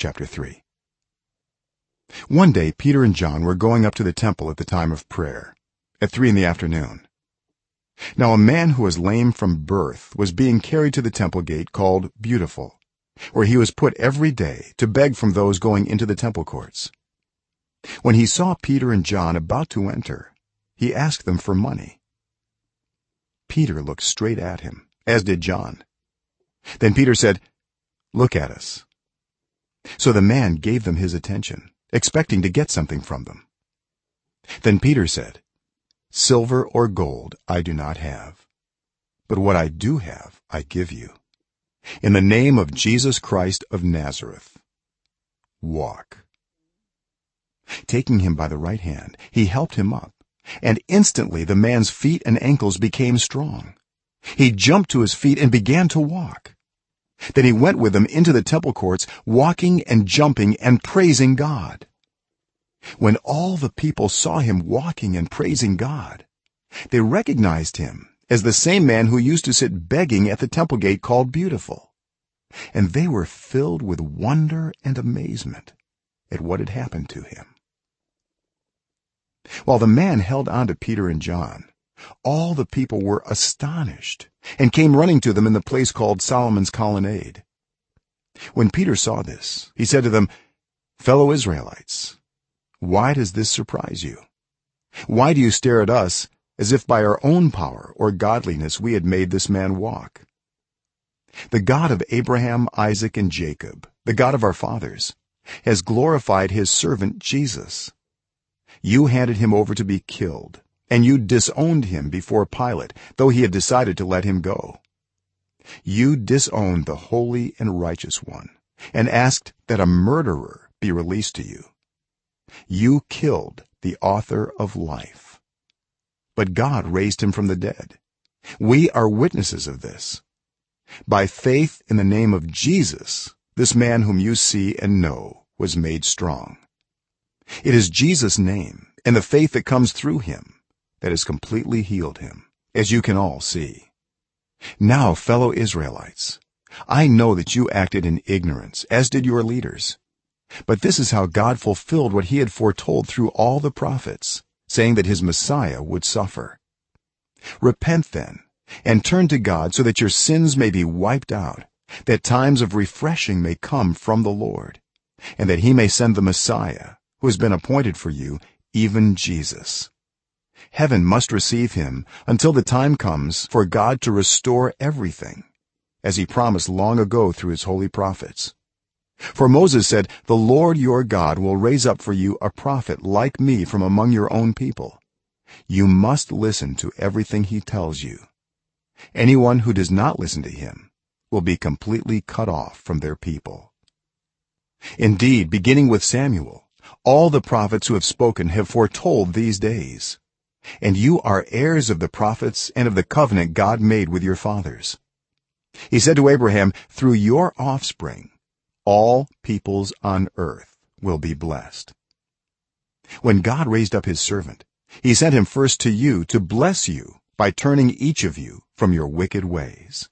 chapter 3 one day peter and john were going up to the temple at the time of prayer at 3 in the afternoon. Now a man who was lame from birth was being carried to the temple gate called beautiful where he was put every day to beg from those going into the temple courts. When he saw peter and john about to enter he asked them for money. Peter looked straight at him as did john. Then peter said look at us so the man gave them his attention expecting to get something from them. Then peter said silver or gold i do not have but what i do have i give you. In the name of jesus christ of nazareth walk. Taking him by the right hand he helped him up and instantly the man's feet and ankles became strong. He jumped to his feet and began to walk then he went with them into the temple courts walking and jumping and praising god. When all the people saw him walking and praising god they recognized him as the same man who used to sit begging at the temple gate called beautiful. And they were filled with wonder and amazement at what had happened to him. While the man held on to peter and john all the people were astonished and came running to them in the place called Solomon's colonnade. When peter saw this he said to them fellow israelites why does this surprise you? Why do you stare at us as if by our own power or godliness we had made this man walk? The god of abraham isaac and jacob the god of our fathers has glorified his servant jesus. You handed him over to be killed and you disowned him before pilate though he had decided to let him go. You disowned the holy and righteous one and asked that a murderer be released to you. You killed the author of life. But god raised him from the dead. We are witnesses of this. By faith in the name of jesus this man whom you see and know was made strong. It is jesus name and the faith that comes through him that has completely healed him as you can all see. Now fellow israelites i know that you acted in ignorance as did your leaders. But this is how god fulfilled what he had foretold through all the prophets saying that his messiah would suffer. Repent then and turn to god so that your sins may be wiped out that times of refreshing may come from the lord and that he may send the messiah who has been appointed for you even jesus heaven must receive him until the time comes for god to restore everything as he promised long ago through his holy prophets. For moses said the lord your god will raise up for you a prophet like me from among your own people. You must listen to everything he tells you. Anyone who does not listen to him will be completely cut off from their people. Indeed beginning with samuel all the prophets who have spoken have foretold these days and you are heirs of the prophets and of the covenant god made with your fathers. He said to abraham through your offspring all peoples on earth will be blessed. When god raised up his servant he sent him first to you to bless you by turning each of you from your wicked ways